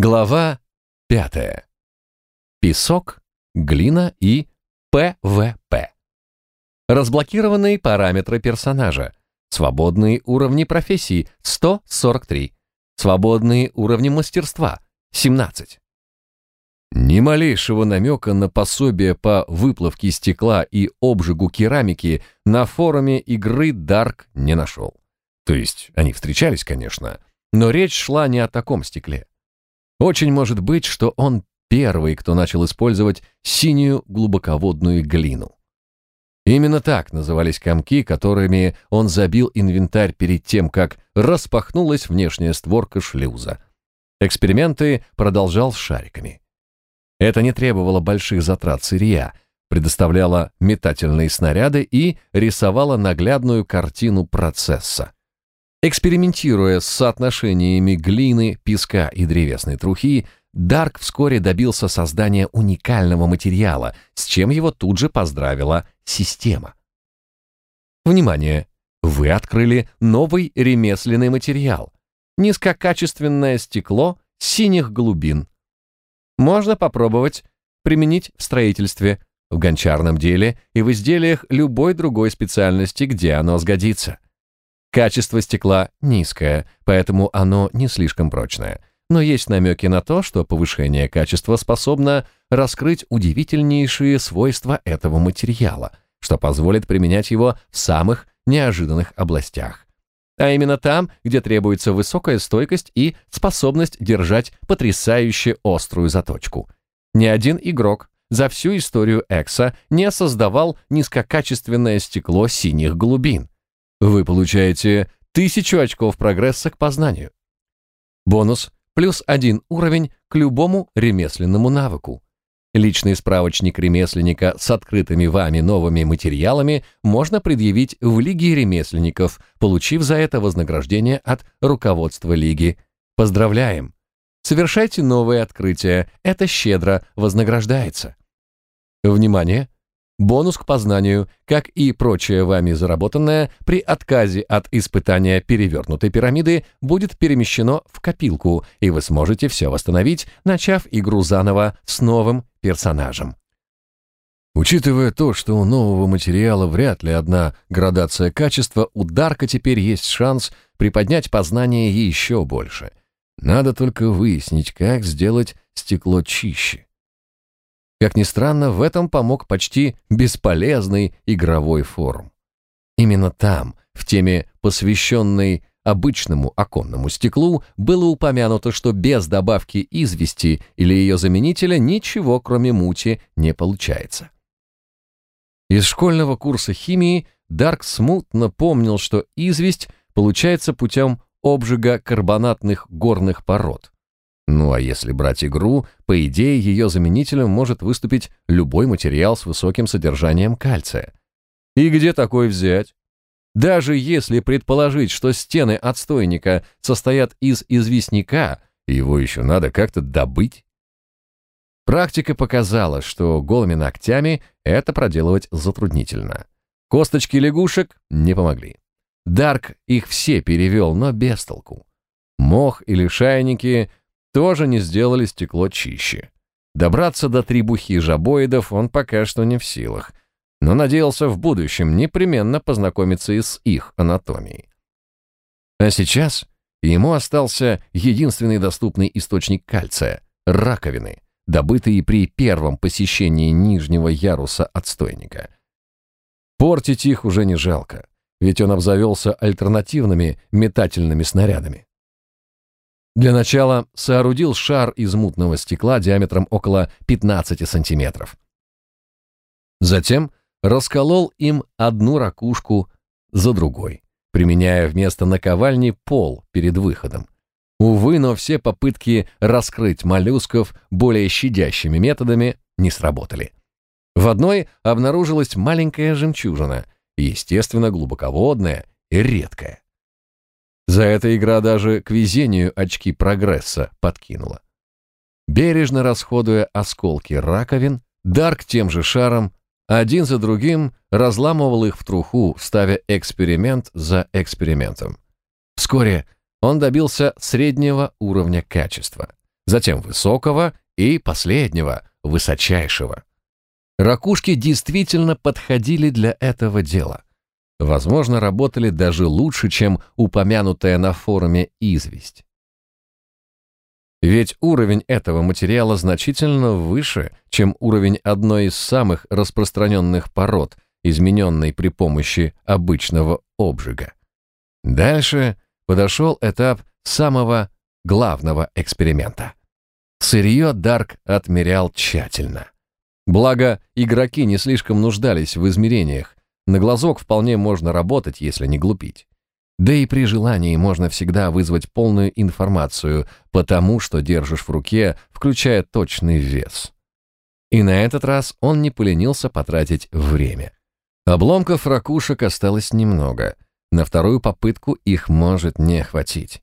Глава пятая. Песок, глина и ПВП. Разблокированные параметры персонажа. Свободные уровни профессий 143. Свободные уровни мастерства 17. Ни малейшего намека на пособие по выплавке стекла и обжигу керамики на форуме игры Dark не нашел. То есть они встречались, конечно, но речь шла не о таком стекле. Очень может быть, что он первый, кто начал использовать синюю глубоководную глину. Именно так назывались комки, которыми он забил инвентарь перед тем, как распахнулась внешняя створка шлюза. Эксперименты продолжал с шариками. Это не требовало больших затрат сырья, предоставляло метательные снаряды и рисовало наглядную картину процесса. Экспериментируя с соотношениями глины, песка и древесной трухи, Дарк вскоре добился создания уникального материала, с чем его тут же поздравила система. Внимание! Вы открыли новый ремесленный материал. Низкокачественное стекло синих глубин. Можно попробовать применить в строительстве, в гончарном деле и в изделиях любой другой специальности, где оно сгодится. Качество стекла низкое, поэтому оно не слишком прочное но есть намеки на то, что повышение качества способно раскрыть удивительнейшие свойства этого материала, что позволит применять его в самых неожиданных областях. А именно там, где требуется высокая стойкость и способность держать потрясающе острую заточку. Ни один игрок за всю историю Экса не создавал низкокачественное стекло синих глубин. Вы получаете тысячу очков прогресса к познанию. Бонус плюс один уровень к любому ремесленному навыку. Личный справочник ремесленника с открытыми вами новыми материалами можно предъявить в Лиге ремесленников, получив за это вознаграждение от руководства Лиги. Поздравляем! Совершайте новые открытия, это щедро вознаграждается. Внимание! Бонус к познанию, как и прочее вами заработанное, при отказе от испытания перевернутой пирамиды будет перемещено в копилку, и вы сможете все восстановить, начав игру заново с новым персонажем. Учитывая то, что у нового материала вряд ли одна градация качества, у Дарка теперь есть шанс приподнять познание еще больше. Надо только выяснить, как сделать стекло чище. Как ни странно, в этом помог почти бесполезный игровой форум. Именно там, в теме, посвященной обычному оконному стеклу, было упомянуто, что без добавки извести или ее заменителя ничего, кроме мути, не получается. Из школьного курса химии Дарк смутно помнил, что известь получается путем обжига карбонатных горных пород. Ну а если брать игру, по идее ее заменителем может выступить любой материал с высоким содержанием кальция. И где такой взять? Даже если предположить, что стены отстойника состоят из известняка, его еще надо как-то добыть. Практика показала, что голыми ногтями это проделывать затруднительно. Косточки лягушек не помогли. Дарк их все перевел, но без толку. Мох или шайники тоже не сделали стекло чище. Добраться до трибухи жабоидов он пока что не в силах, но надеялся в будущем непременно познакомиться и с их анатомией. А сейчас ему остался единственный доступный источник кальция — раковины, добытые при первом посещении нижнего яруса отстойника. Портить их уже не жалко, ведь он обзавелся альтернативными метательными снарядами. Для начала соорудил шар из мутного стекла диаметром около 15 сантиметров. Затем расколол им одну ракушку за другой, применяя вместо наковальни пол перед выходом. Увы, но все попытки раскрыть моллюсков более щадящими методами не сработали. В одной обнаружилась маленькая жемчужина, естественно, глубоководная и редкая. За это игра даже к везению очки прогресса подкинула. Бережно расходуя осколки раковин, Дарк тем же шаром один за другим разламывал их в труху, ставя эксперимент за экспериментом. Вскоре он добился среднего уровня качества. затем высокого и последнего, высочайшего. Ракушки действительно подходили для этого дела. Возможно, работали даже лучше, чем упомянутая на форуме известь. Ведь уровень этого материала значительно выше, чем уровень одной из самых распространенных пород, измененной при помощи обычного обжига. Дальше подошел этап самого главного эксперимента. Сырье Дарк отмерял тщательно. Благо, игроки не слишком нуждались в измерениях, на глазок вполне можно работать, если не глупить. Да и при желании можно всегда вызвать полную информацию по тому, что держишь в руке, включая точный вес. И на этот раз он не поленился потратить время. Обломков ракушек осталось немного. На вторую попытку их может не хватить.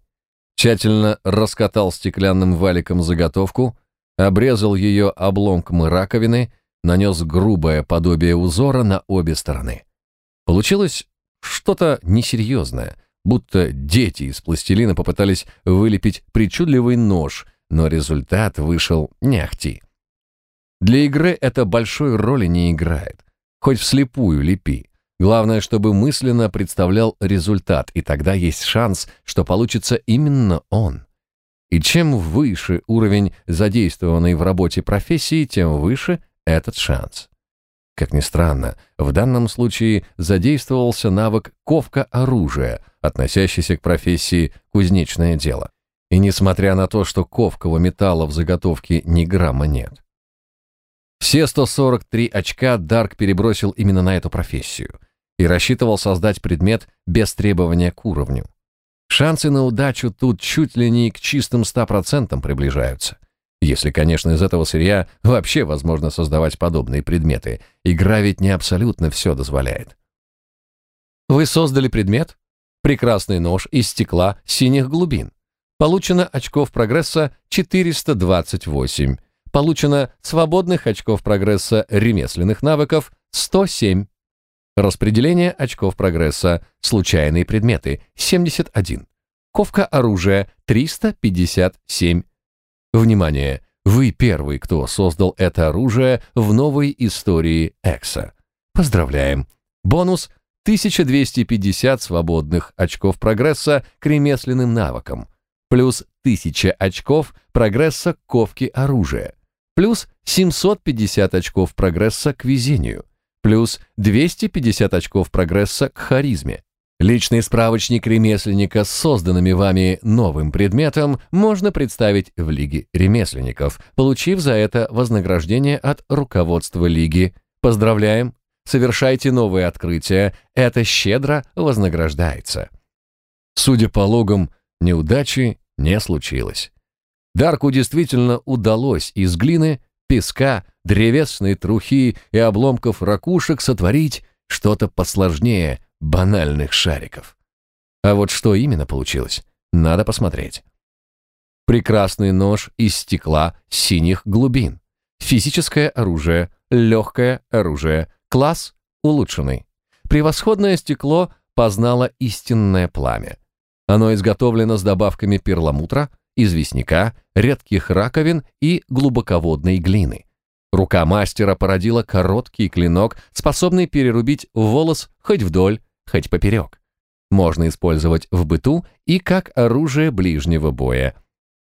Тщательно раскатал стеклянным валиком заготовку, обрезал ее обломком раковины, нанес грубое подобие узора на обе стороны. Получилось что-то несерьезное, будто дети из пластилина попытались вылепить причудливый нож, но результат вышел не ахти. Для игры это большой роли не играет. Хоть вслепую лепи. Главное, чтобы мысленно представлял результат, и тогда есть шанс, что получится именно он. И чем выше уровень задействованной в работе профессии, тем выше этот шанс. Как ни странно, в данном случае задействовался навык ковка оружия, относящийся к профессии кузнечное дело. И несмотря на то, что ковкового металла в заготовке ни грамма нет. Все 143 очка Дарк перебросил именно на эту профессию и рассчитывал создать предмет без требования к уровню. Шансы на удачу тут чуть ли не к чистым 100% приближаются. Если, конечно, из этого сырья вообще возможно создавать подобные предметы. Игра ведь не абсолютно все дозволяет. Вы создали предмет? Прекрасный нож из стекла синих глубин. Получено очков прогресса 428. Получено свободных очков прогресса ремесленных навыков 107. Распределение очков прогресса случайные предметы 71. Ковка оружия 357. Внимание! Вы первый, кто создал это оружие в новой истории Экса. Поздравляем! Бонус 1250 свободных очков прогресса к ремесленным навыкам, плюс 1000 очков прогресса к ковке оружия, плюс 750 очков прогресса к везению, плюс 250 очков прогресса к харизме, Личный справочник ремесленника с созданными вами новым предметом можно представить в Лиге ремесленников, получив за это вознаграждение от руководства Лиги. Поздравляем! Совершайте новые открытия, это щедро вознаграждается. Судя по логам, неудачи не случилось. Дарку действительно удалось из глины, песка, древесной трухи и обломков ракушек сотворить что-то посложнее – банальных шариков. А вот что именно получилось, надо посмотреть. Прекрасный нож из стекла синих глубин. Физическое оружие, легкое оружие, класс улучшенный. Превосходное стекло познало истинное пламя. Оно изготовлено с добавками перламутра, известняка, редких раковин и глубоководной глины. Рука мастера породила короткий клинок, способный перерубить волос хоть вдоль, хоть поперек. Можно использовать в быту и как оружие ближнего боя.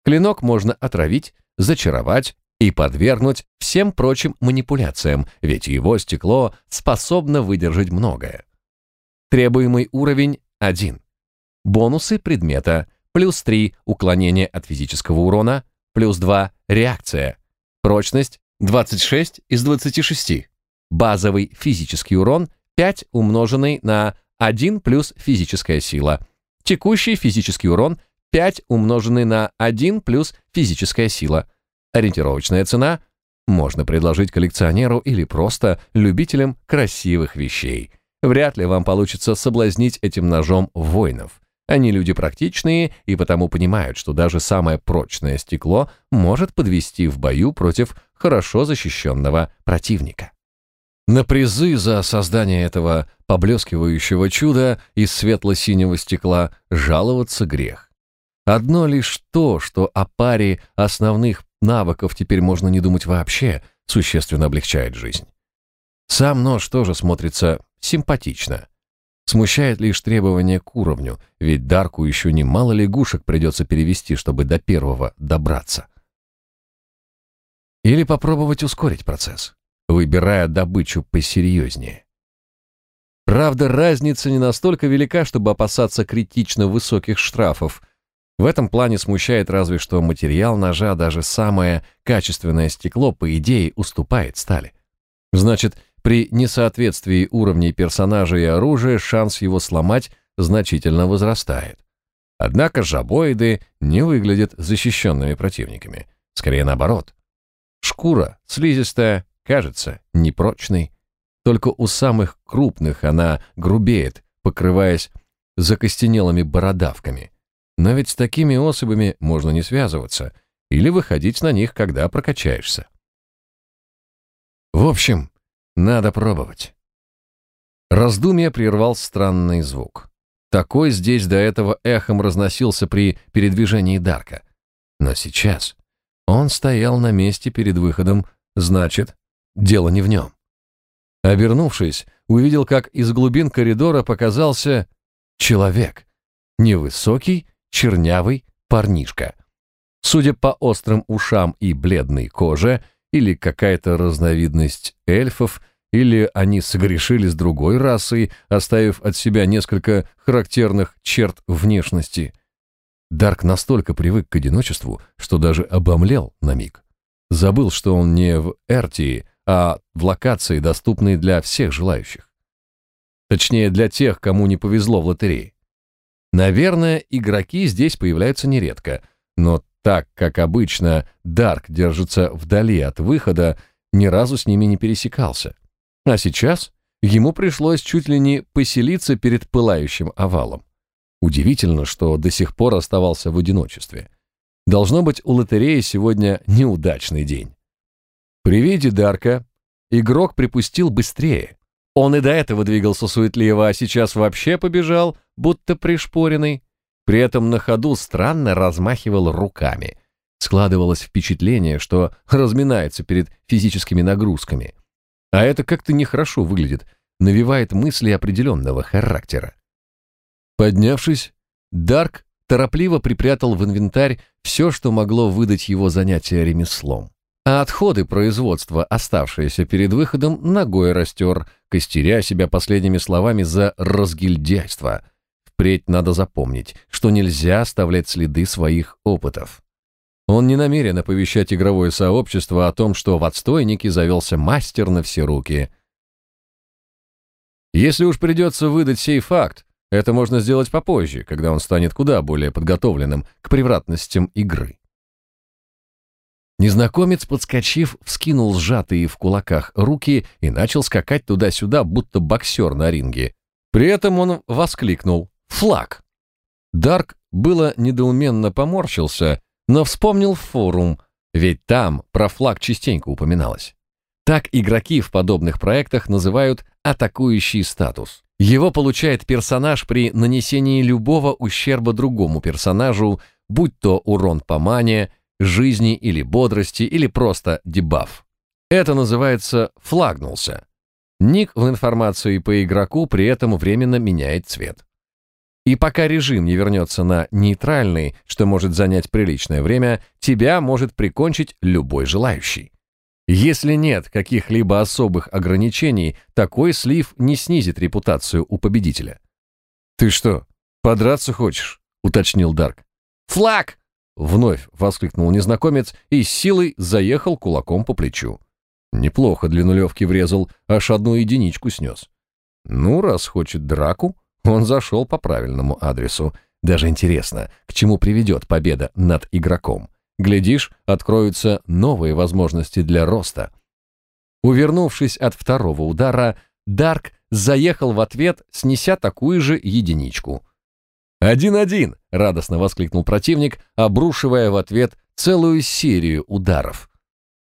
Клинок можно отравить, зачаровать и подвергнуть всем прочим манипуляциям, ведь его стекло способно выдержать многое. Требуемый уровень 1. Бонусы предмета плюс 3 уклонение от физического урона, плюс 2 реакция. Прочность 26 из 26. Базовый физический урон 5 умноженный на 1 плюс физическая сила. Текущий физический урон 5 умноженный на 1 плюс физическая сила. Ориентировочная цена можно предложить коллекционеру или просто любителям красивых вещей. Вряд ли вам получится соблазнить этим ножом воинов. Они люди практичные и потому понимают, что даже самое прочное стекло может подвести в бою против хорошо защищенного противника. На призы за создание этого поблескивающего чуда из светло-синего стекла жаловаться грех. Одно лишь то, что о паре основных навыков теперь можно не думать вообще, существенно облегчает жизнь. Сам нож тоже смотрится симпатично. Смущает лишь требование к уровню, ведь Дарку еще немало лягушек придется перевести, чтобы до первого добраться. Или попробовать ускорить процесс, выбирая добычу посерьезнее. Правда, разница не настолько велика, чтобы опасаться критично высоких штрафов. В этом плане смущает разве что материал ножа, даже самое качественное стекло, по идее, уступает стали. Значит, при несоответствии уровней персонажа и оружия шанс его сломать значительно возрастает. Однако жабоиды не выглядят защищенными противниками. Скорее наоборот. Шкура слизистая, кажется, непрочной. Только у самых крупных она грубеет, покрываясь закостенелыми бородавками. Но ведь с такими особями можно не связываться или выходить на них, когда прокачаешься. В общем, надо пробовать. Раздумье прервал странный звук. Такой здесь до этого эхом разносился при передвижении Дарка. Но сейчас он стоял на месте перед выходом, значит, дело не в нем. Обернувшись, увидел, как из глубин коридора показался человек. Невысокий, чернявый парнишка. Судя по острым ушам и бледной коже, или какая-то разновидность эльфов, или они согрешили с другой расой, оставив от себя несколько характерных черт внешности. Дарк настолько привык к одиночеству, что даже обомлел на миг. Забыл, что он не в Эртии, а в локации, доступной для всех желающих. Точнее, для тех, кому не повезло в лотерее. Наверное, игроки здесь появляются нередко, но так как обычно Дарк держится вдали от выхода, ни разу с ними не пересекался. А сейчас ему пришлось чуть ли не поселиться перед пылающим овалом. Удивительно, что до сих пор оставался в одиночестве. Должно быть, у лотереи сегодня неудачный день. При виде Дарка игрок припустил быстрее. Он и до этого двигался суетливо, а сейчас вообще побежал, будто пришпоренный. При этом на ходу странно размахивал руками. Складывалось впечатление, что разминается перед физическими нагрузками. А это как-то нехорошо выглядит, навевает мысли определенного характера. Поднявшись, Дарк торопливо припрятал в инвентарь все, что могло выдать его занятие ремеслом. А отходы производства, оставшиеся перед выходом, ногой растер, костеря себя последними словами за разгильдяйство. Впредь надо запомнить, что нельзя оставлять следы своих опытов. Он не намерен оповещать игровое сообщество о том, что в отстойнике завелся мастер на все руки. Если уж придется выдать сей факт, это можно сделать попозже, когда он станет куда более подготовленным к превратностям игры. Незнакомец, подскочив, вскинул сжатые в кулаках руки и начал скакать туда-сюда, будто боксер на ринге. При этом он воскликнул «Флаг!». Дарк было недоуменно поморщился, но вспомнил форум, ведь там про флаг частенько упоминалось. Так игроки в подобных проектах называют атакующий статус. Его получает персонаж при нанесении любого ущерба другому персонажу, будь то урон по мане, жизни или бодрости, или просто дебаф. Это называется «флагнулся». Ник в информации по игроку при этом временно меняет цвет. И пока режим не вернется на нейтральный, что может занять приличное время, тебя может прикончить любой желающий. Если нет каких-либо особых ограничений, такой слив не снизит репутацию у победителя. «Ты что, подраться хочешь?» — уточнил Дарк. «Флаг!» — вновь воскликнул незнакомец и с силой заехал кулаком по плечу. Неплохо для нулевки врезал, аж одну единичку снес. Ну, раз хочет драку, он зашел по правильному адресу. Даже интересно, к чему приведет победа над игроком. Глядишь, откроются новые возможности для роста. Увернувшись от второго удара, Дарк заехал в ответ, снеся такую же единичку. «Один-один!» — радостно воскликнул противник, обрушивая в ответ целую серию ударов.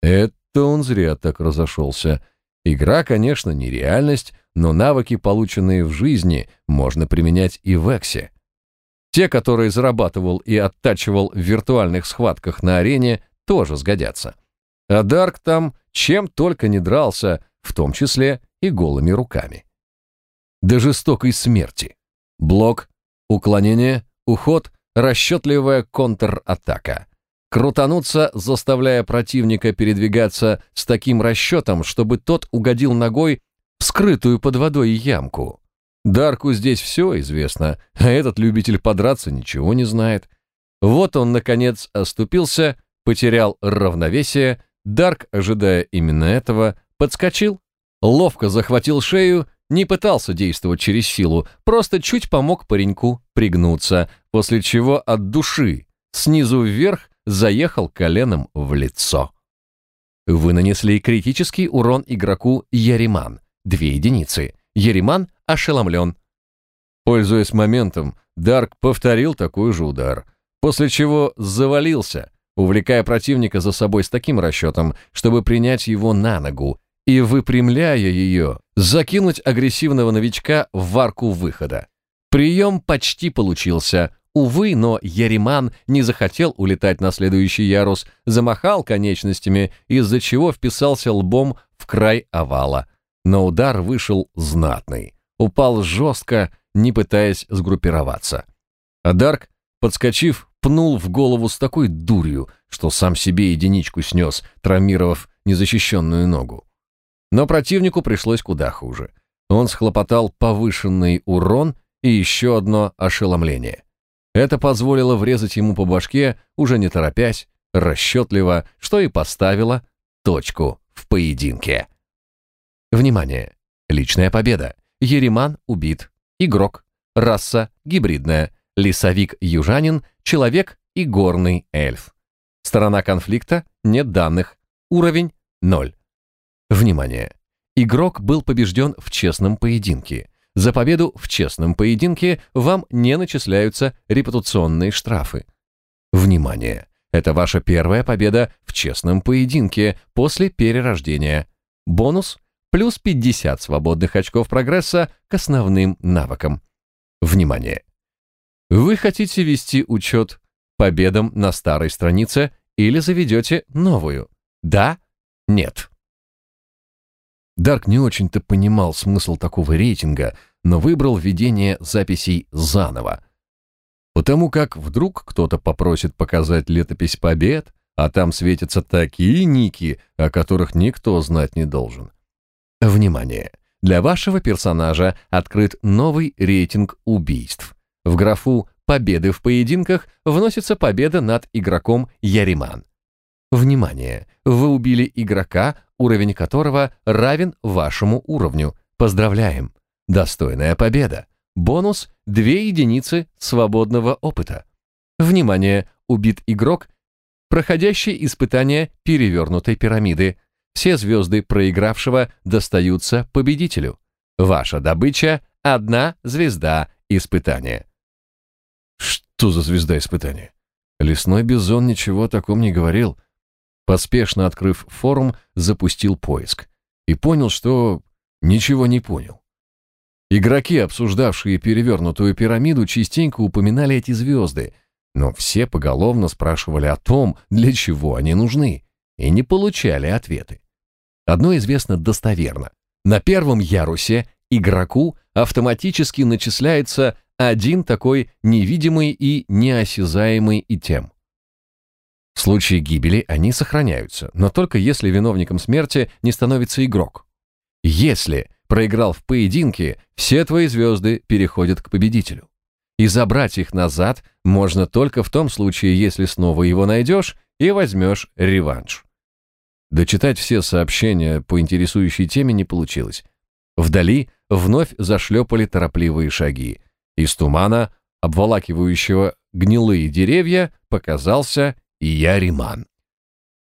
Это он зря так разошелся. Игра, конечно, не реальность, но навыки, полученные в жизни, можно применять и в Эксе. Те, которые зарабатывал и оттачивал в виртуальных схватках на арене, тоже сгодятся. А Дарк там чем только не дрался, в том числе и голыми руками. До жестокой смерти. Блок, уклонение, уход, расчетливая контратака. Крутануться, заставляя противника передвигаться с таким расчетом, чтобы тот угодил ногой в скрытую под водой ямку. Дарку здесь все известно, а этот любитель подраться ничего не знает. Вот он, наконец, оступился, потерял равновесие, Дарк, ожидая именно этого, подскочил, ловко захватил шею, не пытался действовать через силу, просто чуть помог пареньку пригнуться, после чего от души, снизу вверх, заехал коленом в лицо. Вы нанесли критический урон игроку Яриман, две единицы. Яриман ошеломлен. Пользуясь моментом, Дарк повторил такой же удар, после чего завалился, увлекая противника за собой с таким расчетом, чтобы принять его на ногу и, выпрямляя ее, закинуть агрессивного новичка в арку выхода. Прием почти получился. Увы, но Яриман не захотел улетать на следующий ярус, замахал конечностями, из-за чего вписался лбом в край овала. Но удар вышел знатный упал жестко, не пытаясь сгруппироваться. А Дарк, подскочив, пнул в голову с такой дурью, что сам себе единичку снес, травмировав незащищенную ногу. Но противнику пришлось куда хуже. Он схлопотал повышенный урон и еще одно ошеломление. Это позволило врезать ему по башке, уже не торопясь, расчетливо, что и поставило точку в поединке. Внимание! Личная победа. Ереман убит. Игрок. Раса гибридная. Лесовик-южанин, человек и горный эльф. Сторона конфликта нет данных. Уровень 0. Внимание! Игрок был побежден в честном поединке. За победу в честном поединке вам не начисляются репутационные штрафы. Внимание! Это ваша первая победа в честном поединке после перерождения. Бонус плюс 50 свободных очков прогресса к основным навыкам. Внимание! Вы хотите вести учет победам на старой странице или заведете новую? Да? Нет? Дарк не очень-то понимал смысл такого рейтинга, но выбрал введение записей заново. Потому как вдруг кто-то попросит показать летопись побед, а там светятся такие ники, о которых никто знать не должен. Внимание! Для вашего персонажа открыт новый рейтинг убийств. В графу «Победы в поединках» вносится победа над игроком Яриман. Внимание! Вы убили игрока, уровень которого равен вашему уровню. Поздравляем! Достойная победа. Бонус – 2 единицы свободного опыта. Внимание! Убит игрок, проходящий испытание перевернутой пирамиды. Все звезды проигравшего достаются победителю. Ваша добыча — одна звезда испытания. Что за звезда испытания? Лесной бизон ничего о таком не говорил. Поспешно открыв форум, запустил поиск. И понял, что ничего не понял. Игроки, обсуждавшие перевернутую пирамиду, частенько упоминали эти звезды, но все поголовно спрашивали о том, для чего они нужны и не получали ответы. Одно известно достоверно. На первом ярусе игроку автоматически начисляется один такой невидимый и неосязаемый итем. В случае гибели они сохраняются, но только если виновником смерти не становится игрок. Если проиграл в поединке, все твои звезды переходят к победителю. И забрать их назад можно только в том случае, если снова его найдешь и возьмешь реванш. Дочитать все сообщения по интересующей теме не получилось. Вдали вновь зашлепали торопливые шаги. Из тумана, обволакивающего гнилые деревья, показался Яриман.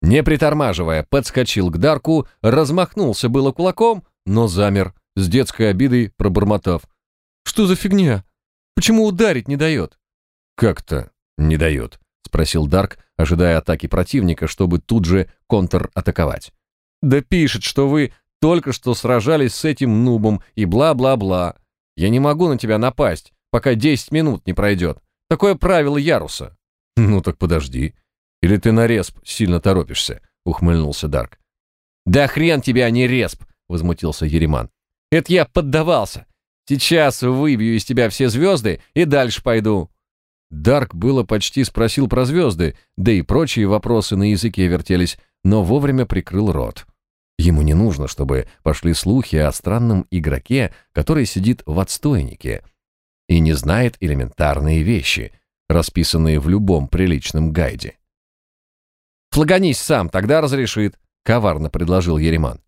Не притормаживая, подскочил к Дарку, размахнулся было кулаком, но замер, с детской обидой пробормотав. «Что за фигня? Почему ударить не дает?» «Как-то не дает», — спросил Дарк, ожидая атаки противника, чтобы тут же контратаковать. «Да пишет, что вы только что сражались с этим нубом и бла-бла-бла. Я не могу на тебя напасть, пока 10 минут не пройдет, Такое правило яруса. Ну так подожди. Или ты на респ сильно торопишься, ухмыльнулся Дарк. Да хрен тебе, а не респ, возмутился Ереман. Это я поддавался. Сейчас выбью из тебя все звезды и дальше пойду. Дарк было почти спросил про звезды, да и прочие вопросы на языке вертелись, но вовремя прикрыл рот. Ему не нужно, чтобы пошли слухи о странном игроке, который сидит в отстойнике и не знает элементарные вещи, расписанные в любом приличном гайде. «Флагонись сам, тогда разрешит», — коварно предложил Ереман.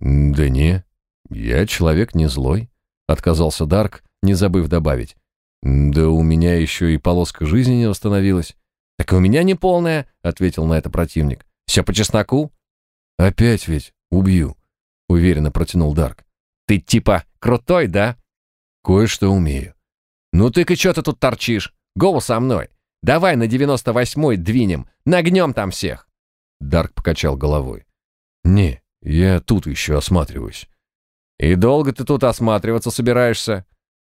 «Да не, я человек не злой», — отказался Дарк, не забыв добавить. «Да у меня еще и полоска жизни не восстановилась». «Так и у меня не полная», — ответил на это противник. «Все по чесноку?» «Опять ведь убью», — уверенно протянул Дарк. «Ты типа крутой, да?» «Кое-что умею». «Ну ты-ка что ты тут торчишь? Гоу со мной. Давай на девяносто восьмой двинем, нагнем там всех». Дарк покачал головой. «Не, я тут еще осматриваюсь». «И долго ты тут осматриваться собираешься?»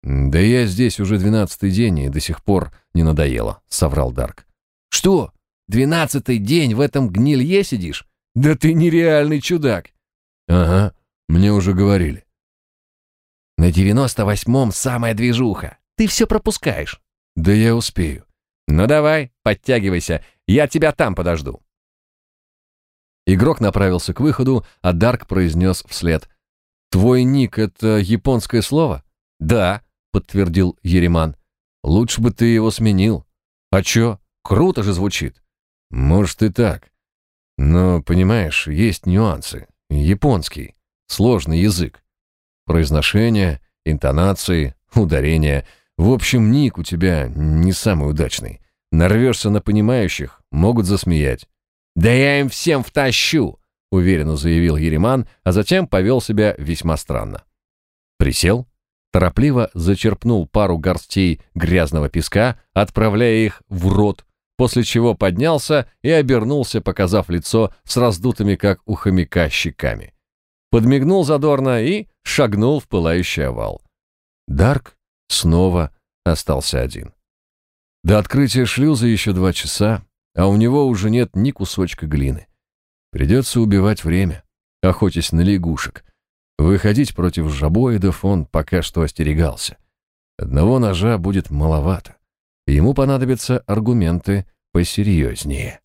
«Да я здесь уже двенадцатый день и до сих пор не надоело», — соврал Дарк. «Что? Двенадцатый день в этом гнилье сидишь? Да ты нереальный чудак!» «Ага, мне уже говорили». «На девяносто восьмом самая движуха. Ты все пропускаешь». «Да я успею». «Ну давай, подтягивайся, я тебя там подожду». Игрок направился к выходу, а Дарк произнес вслед. «Твой ник — это японское слово?» «Да», подтвердил Ереман. Лучше бы ты его сменил. А чё? Круто же звучит. Может и так. Но, понимаешь, есть нюансы. Японский. Сложный язык. Произношение, интонации, ударения. В общем, ник у тебя не самый удачный. Нарвешься на понимающих, могут засмеять. «Да я им всем втащу!» — уверенно заявил Ереман, а затем повел себя весьма странно. Присел, торопливо зачерпнул пару горстей грязного песка, отправляя их в рот, после чего поднялся и обернулся, показав лицо с раздутыми, как у хомяка, щеками. Подмигнул задорно и шагнул в пылающий овал. Дарк снова остался один. До открытия шлюза еще два часа, а у него уже нет ни кусочка глины. Придется убивать время, охотясь на лягушек, Выходить против жабоидов он пока что остерегался. Одного ножа будет маловато. Ему понадобятся аргументы посерьезнее.